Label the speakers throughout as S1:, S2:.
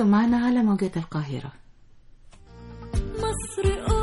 S1: أنتم معنا على موجات القاهرة.
S2: مصر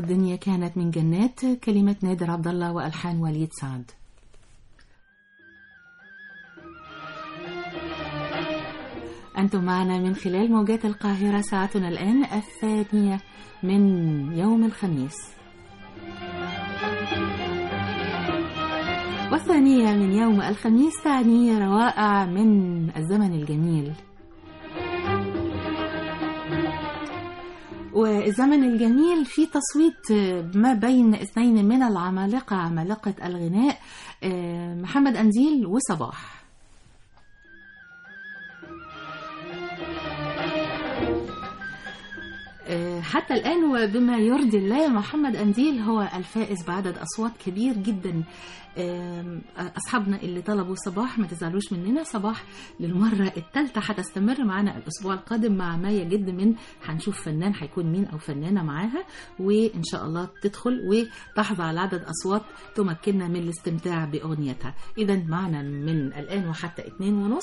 S2: مصر أم الدنيا
S1: كانت من جنات. كلمة نادر عبد الله وألحان وليد سعد. أنتم معنا من خلال موجات القاهرة ساعتنا الآن الثانية من يوم الخميس. والثانية من يوم الخميس تعني روائع من الزمن الجميل. والزمن الجميل في تصويت ما بين اثنين من العمالقة عمالقة الغناء آه، محمد أنزيل وصباح. آه، حتى الآن وبما يرضي الله محمد أنديل هو الفائز بعدد أصوات كبير جدا. أصحابنا اللي طلبوا صباح ما تزعلوش مننا صباح للمرة الثالثة هتستمر معنا الأسبوع القادم مع ما يجد من هنشوف فنان هيكون مين أو فنانة معاها وإن شاء الله تدخل وتحظى على عدد أصوات تمكننا من الاستمتاع بأغنيتها إذا معنا من الآن وحتى اتنين ونص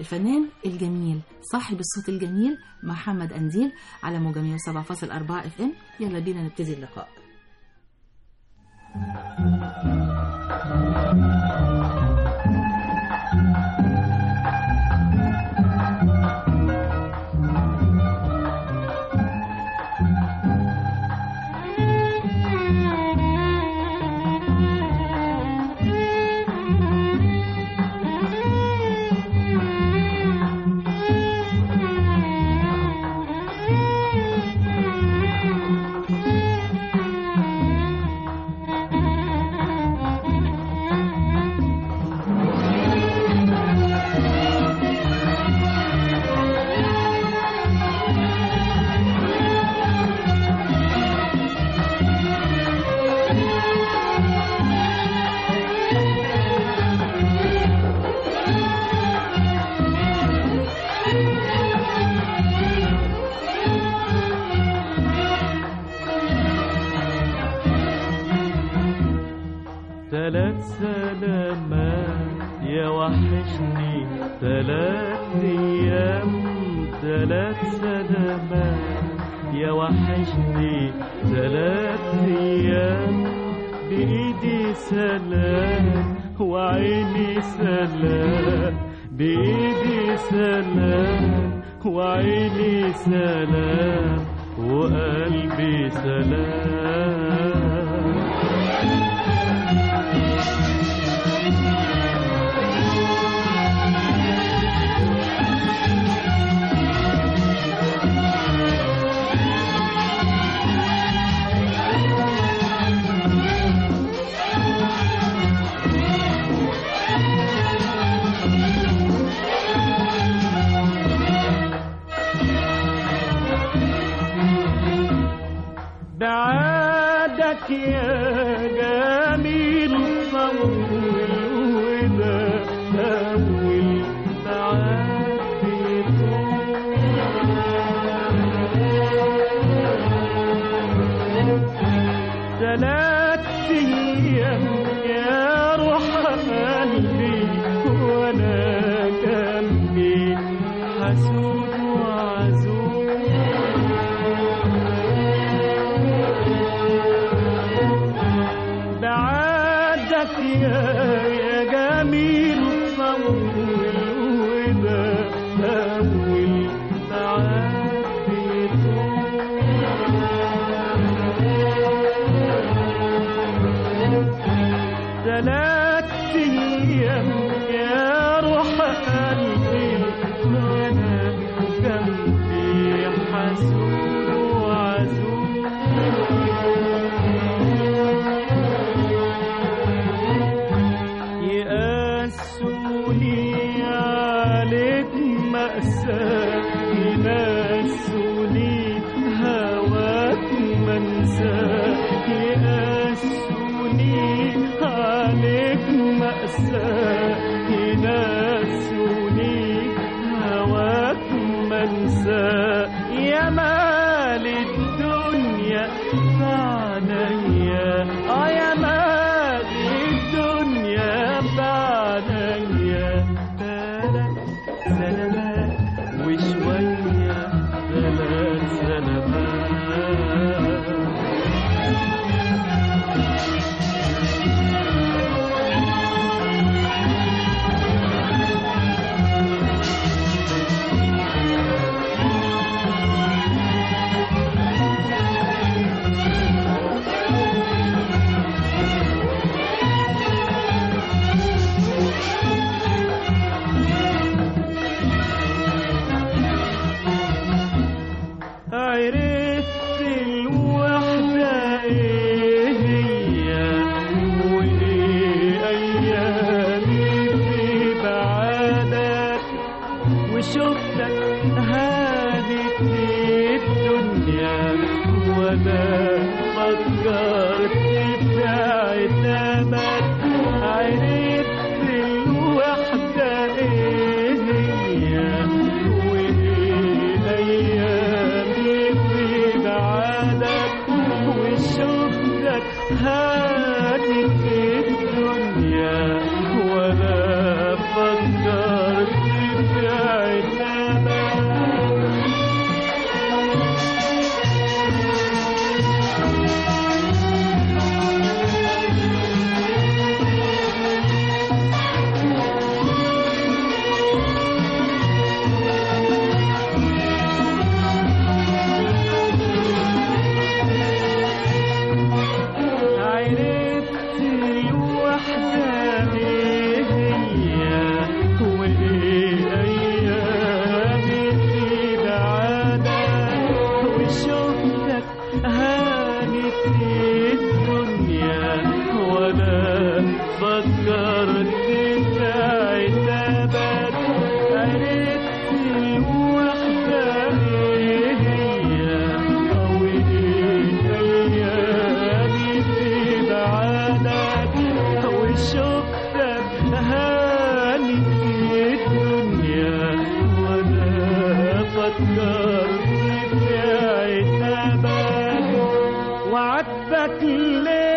S1: الفنان الجميل صاحب الصوت الجميل محمد أنزيل على موجة 107.4 إف إم يلا بينا نبتدي اللقاء
S2: Thank you.
S3: بعادك يا Atbekle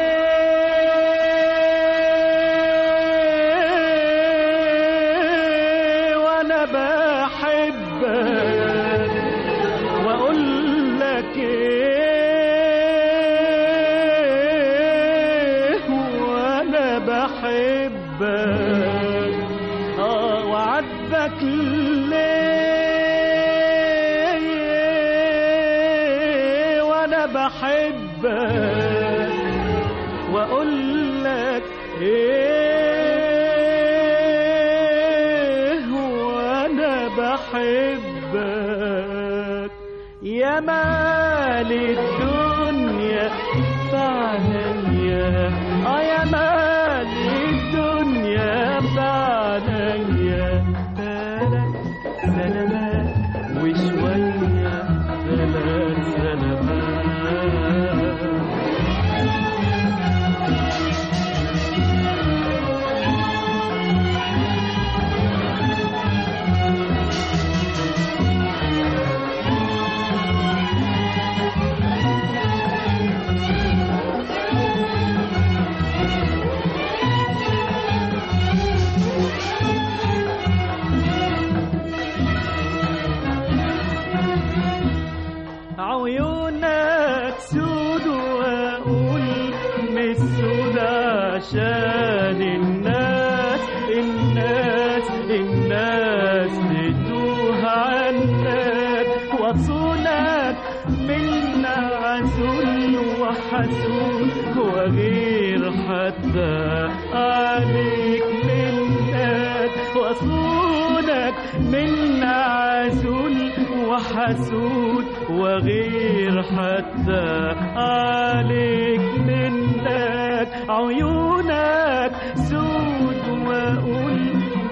S3: سود واقول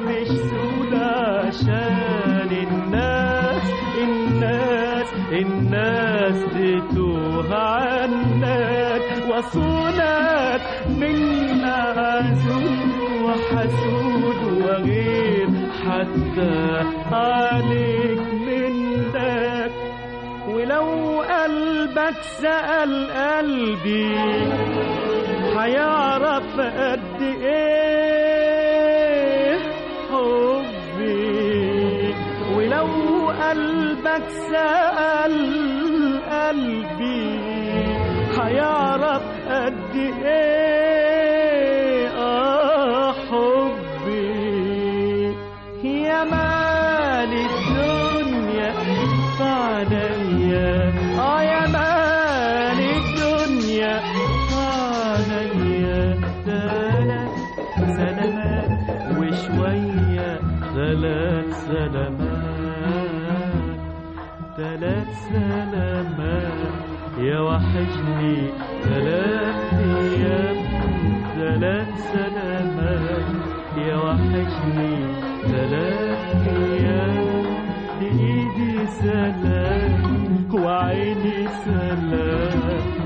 S3: مش سود عشان الناس الناس الناس تتوه عنك. وصولك من عزول وحسود وغير حتى عليك منك ولو قلبك سأل قلبي هيعرف قد إيه حبي. ولو قلبك سأل قلبي هيعرف قد إيه وشوية ثلاث سلامات. ثلاث سلامات. يا وحشني. ثلاث أيام ثلاث سلامات. يا وحشني. ثلاث أيام بإيدي سلام. وعيني سلام.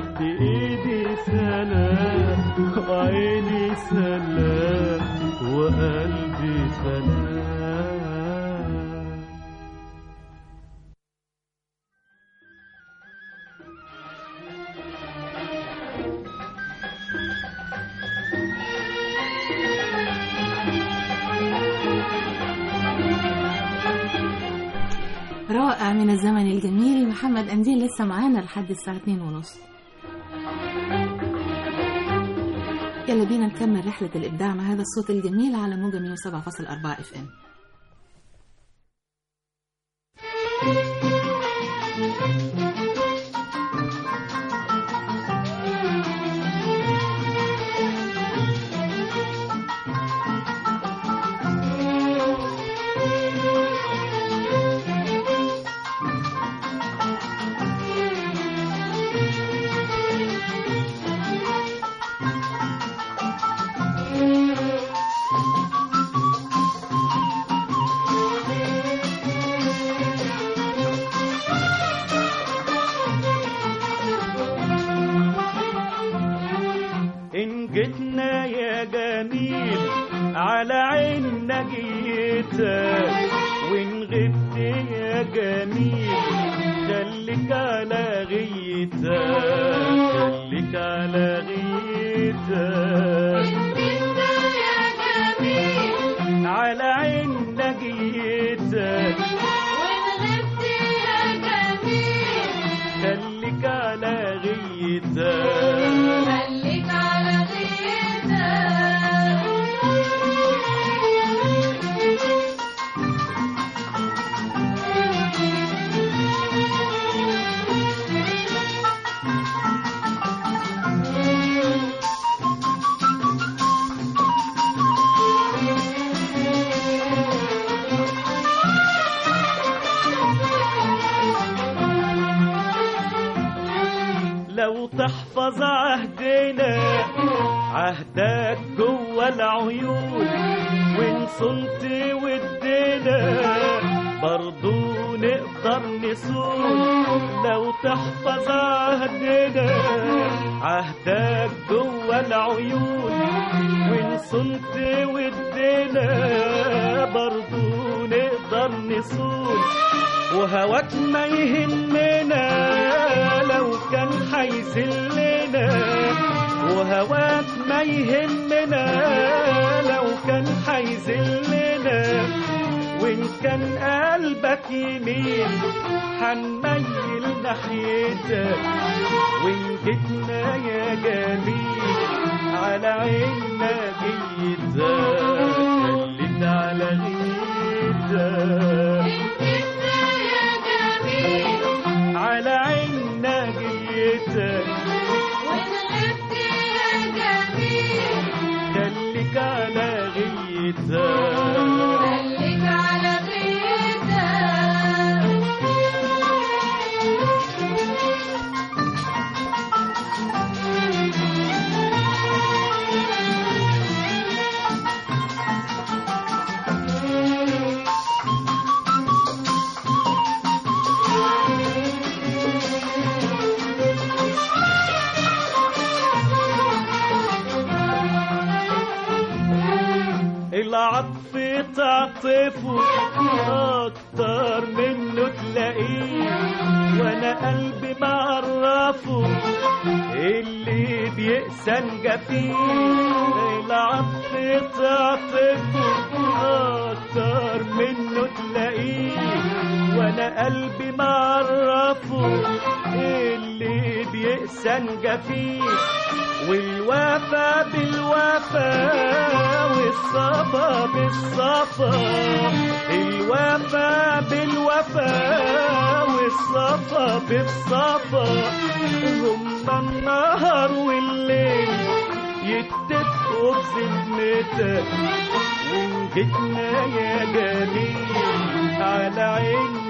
S1: لسه معانا لحد الساعة 2 ونص. يلا بينا نكمل رحلة الإبداع مع هذا الصوت الجميل على موجة 107.4
S3: إف إم. وهواك ما يهمنا لو كان حيذلنا وهواك ما يهمنا لو كان حيذلنا وإن كان قلبك يميل حنميل ناحيتك. وإن جيتنا يا جميل على عيننا جيتك. خليت على غيتك. العطف تعطفه. أكتر منه تلاقيه. وأنا قلبي معرفه. اللي بيقسى جفيه العطف تعطفه. أكتر منه تلاقيه. وأنا قلبي معرفه اللي بيقسى جفيه والوفا بالوفا والصفا بالصفا. الوفا بالوفا والصفا بالصفا. هما النهار والليل يتفقوا بذمتك. وإن جيتنا يا جميل على جيتك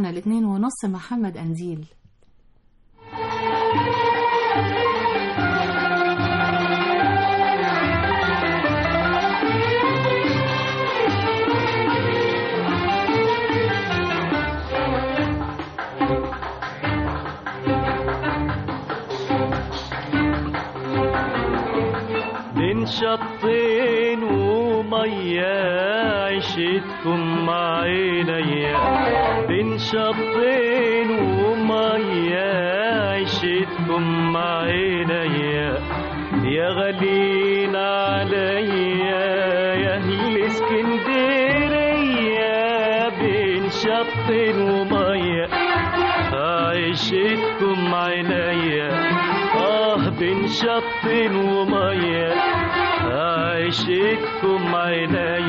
S1: معنا الاثنين ونص محمد أنديل
S3: شطين ومية عشتكم مع عينيا بين شطين ومية عشتكم مع عينيا يا غالين عليا يا أهل إسكندرية. بين شطين ومية عشتكم عينيا آه بين شط ومية. عشتكم عينيا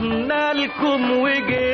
S3: إحنا لكم وجينا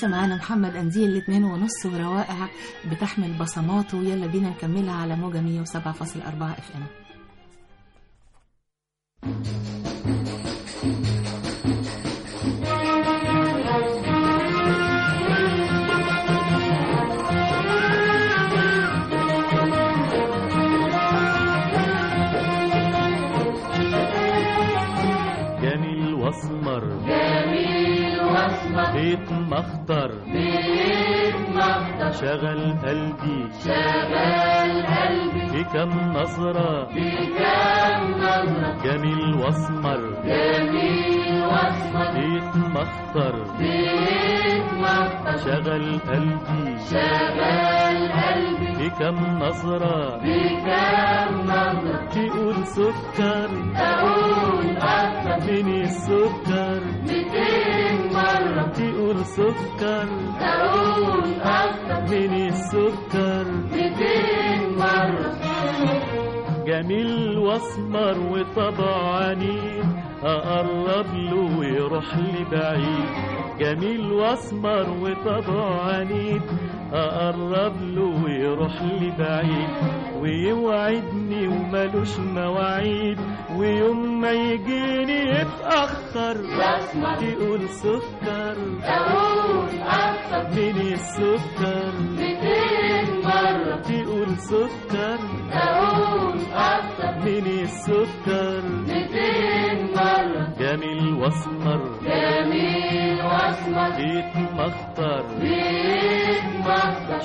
S1: لسه معانا محمد أنزيل الاثنين ونص وروائع بتحمل بصماته. يلا بينا نكملها على موجة 107.4
S3: إف
S2: إم.
S3: شغل قلبي.
S2: شغال قلبي.
S3: بكم نظرة.
S2: بكام نظرة.
S3: جميل واسمر.
S2: جميل واسمر.
S3: بيتمخطر
S2: بيتمخطر
S3: شغل قلبي.
S2: شغال قلبي.
S3: بكم نظرة.
S2: بكام نظرة.
S3: تقول سكر.
S2: أقول أكتر.
S3: من السكر.
S2: ميتين مرة
S3: تقول سكر.
S2: أقول أكتر
S3: من السكر.
S2: ميتين مرة.
S3: جميل واسمر وطبع عنيد أقرب له ويروح لي بعيد. جميل واسمر وطبع عنيد أقرب له ويروح لي بعيد ويوعدني وملوش مواعيد ويوم ما يجيني يتأخر تقول سكر من السكر
S2: ميتين مرة.
S3: تقول سكر من السكر.
S2: ميتين مرة.
S3: جميل وأسمر.
S2: جميل وأسمر.
S3: بيتمخطر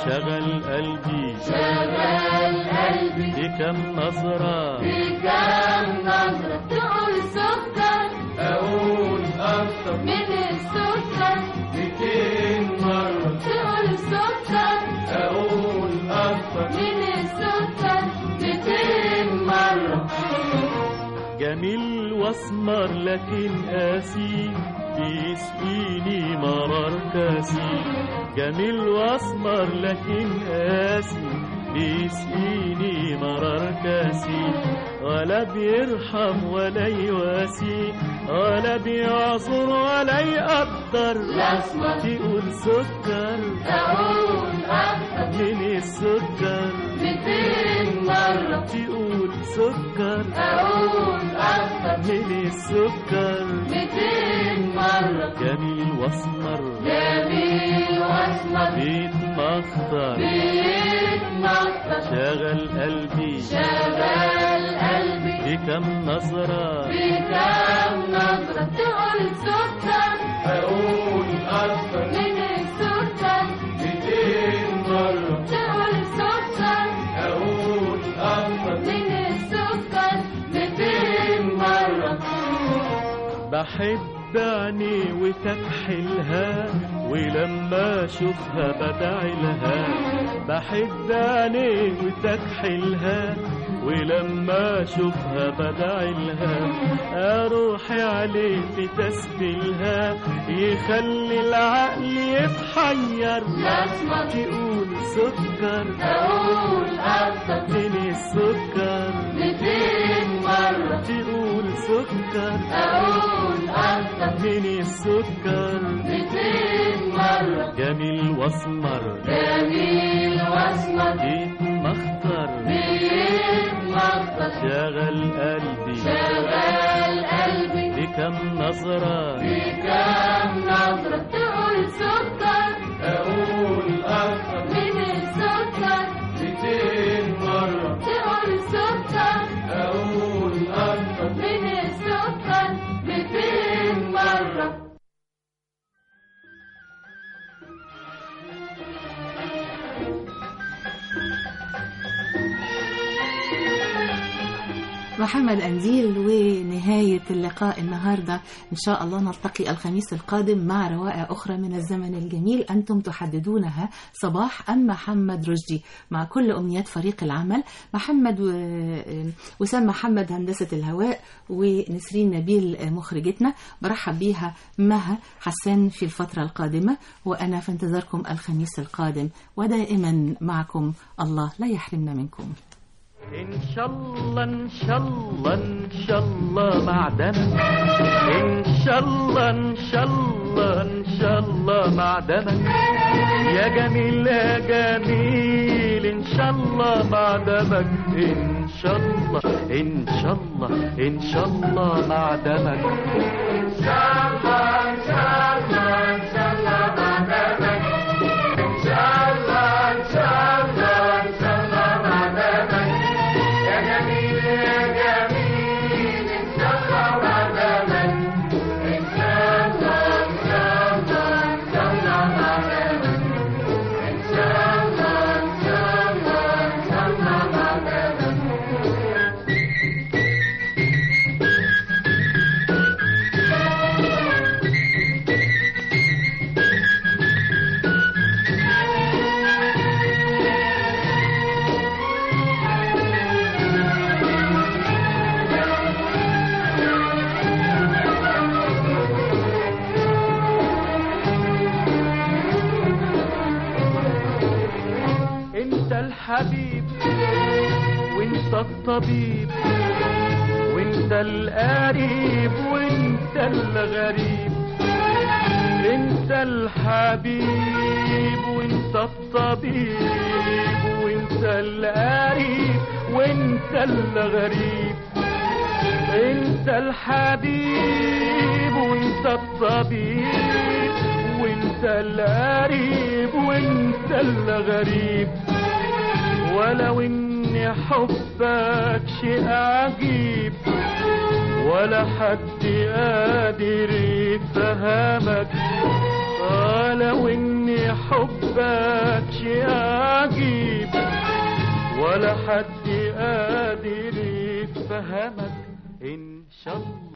S3: شغل قلبي.
S2: شغال قلبي.
S3: بكم نظرة.
S2: بكام نظرة. تقول سكر.
S3: أقول أكتر.
S2: من السكر.
S3: ميتين مرة.
S2: تقول سكر.
S3: أقول أكتر.
S2: من السكر. ميتين مرة.
S3: جميل واسمر لكن قاسي. بيسقيني مرار كاسي جميل وأسمر لكن قاسي بيسقيني مرار كاسي ولا بيرحم ولا يواسي. ولا بيعذر ولا يقدر. تقول سكر.
S2: أقول أكتر.
S3: من السكر.
S2: ميتين مرة.
S3: تقول سكر.
S2: أقول أكتر.
S3: من السكر.
S2: ميتين مرة.
S3: جميل وأسمر.
S2: جميل وأسمر.
S3: بيتمخطر
S2: بيتمخطر
S3: شغل قلبي.
S2: شغال قلبي.
S3: بكم نظرة.
S2: بكام نظرة. تقول سكر
S3: بحب عيني وتكحلها ولما أشوفها بدعي لها بحب عيني وتكحلها ولما أشوفها بدعي لها أروح عليه تسبيلها يخلي العقل يتحير.
S2: الأسمر
S3: تقول سكر.
S2: أكتر
S3: من السكر
S2: ميتين مرة.
S3: تقول سكر
S2: أقول أكتر
S3: من السكر.
S2: ميتين مرة.
S3: جميل واسمر.
S2: جميل واسمر.
S3: بيتمخطر
S2: بيتمخطر
S3: شغل قلبي
S2: شغال قلبي
S3: بكم نظرة.
S2: بكام نظرة. تقول سكر.
S1: محمد أنديل ونهاية اللقاء النهاردة. إن شاء الله نلتقي الخميس القادم مع روائع أخرى من الزمن الجميل أنتم تحددونها. صباح أم محمد رشدي مع كل أمنيات فريق العمل. محمد. وسام محمد هندسة الهواء ونسرين نبيل مخرجتنا. برحب بيها مها حسان في الفترة القادمة. وأنا في انتظاركم الخميس القادم. ودائما معكم الله لا يحرمنا منكم.
S3: إن شاء الله إن شاء الله إن شاء الله معدنك إن شاء الله إن شاء الله إن شاء الله معدنك يا جميل يا جميل إن شاء الله معدنك إن شاء الله إن شاء الله إن شاء الله معدنك إن شاء الله إن شاء الله الطبيب وانت القريب وانت الغريب. انت الحبيب وانت الطبيب وانت القريب وانت الغريب. انت الحبيب وانت الطبيب. وانت القريب وانت الغريب. ولو إن حبك شيء عجيب ولا حد قادر يفهمك. ولو ان حبك شيء عجيب ولا حد قادر يفهمك. إن شاء الله.